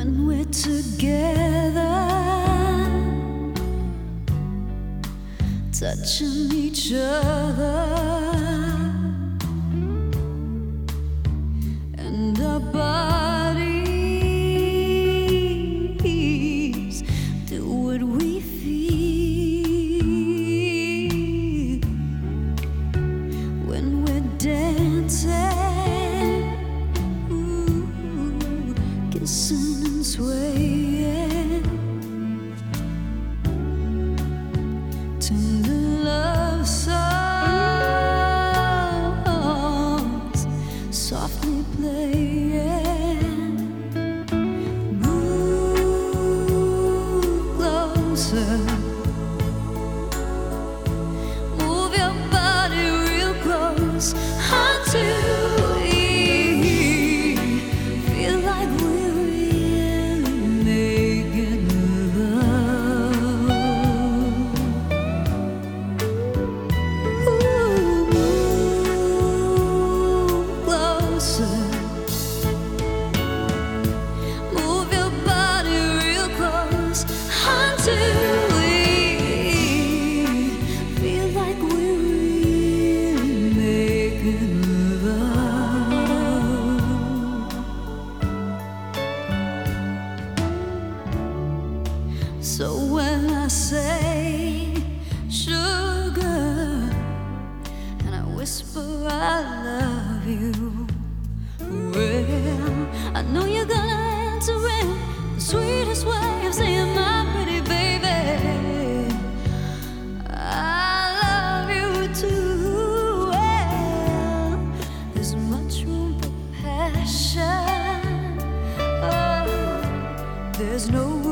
when we're together, touching each other, and our bodies do what we feel when we're dancing. kissing swaying. Tender So when I say sugar and I whisper I love you, well, I know you're gonna answer in the sweetest way of saying my pretty baby. I love you too. Well, there's much room for passion. Oh, there's no